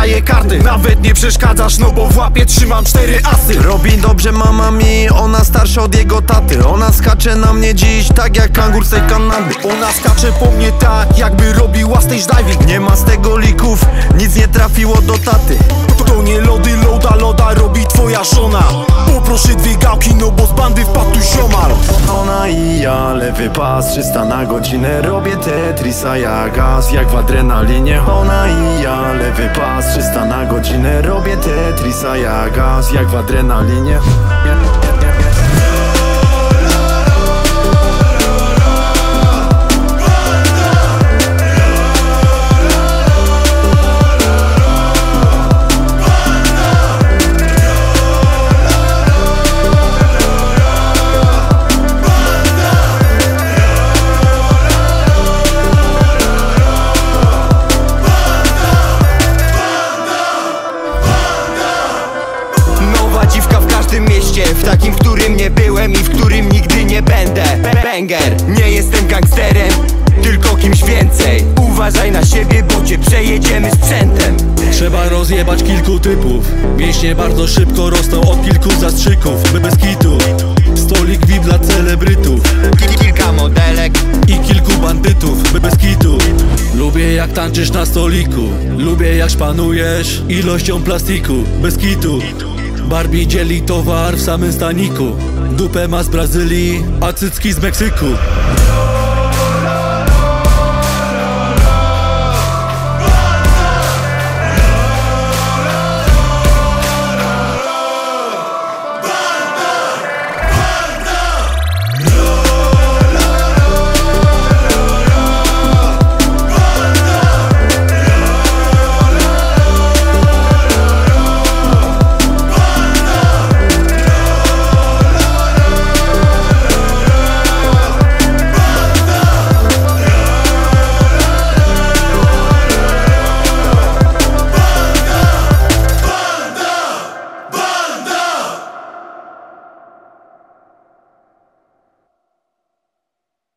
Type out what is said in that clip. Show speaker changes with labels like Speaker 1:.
Speaker 1: daję karty. Nawet nie przeszkadzasz, no bo w łapie trzymam cztery asy.
Speaker 2: Robi dobrze mama mi, ona starsza od jego taty. Ona skacze na mnie dziś, tak jak kangur z tej Kanady.
Speaker 1: Ona skacze po mnie tak, jakby robiła stage diving.
Speaker 2: Nie ma z tego lików, nic nie trafiło do taty.
Speaker 1: To, to nie lody, loda, loda robi twoja żona. Poproszę
Speaker 2: ja, lewy pas, 300 na godzinę Robię Tetrisa jak gaz, jak w adrenalinie Ona i ja, lewy pas, 300 na godzinę Robię Tetrisa jak gaz, jak w adrenalinie
Speaker 3: W takim, w którym nie byłem i w którym nigdy nie będę. Banger, nie jestem gangsterem Tylko kimś więcej. Uważaj na siebie, bo cię przejedziemy sprzętem.
Speaker 4: Trzeba rozjebać kilku typów. Mięśnie bardzo szybko rosną od kilku zastrzyków. Be- Bez kitu. Stolik VIP dla celebrytów.
Speaker 3: Ki- Kilka modelek.
Speaker 4: I kilku bandytów. Be- Bez kitu. Lubię jak tańczysz na stoliku. Lubię jak szpanujesz ilością plastiku. Bez kitu Barbie dzieli towar w samym staniku. Dupę ma z Brazylii, a cycki z Meksyku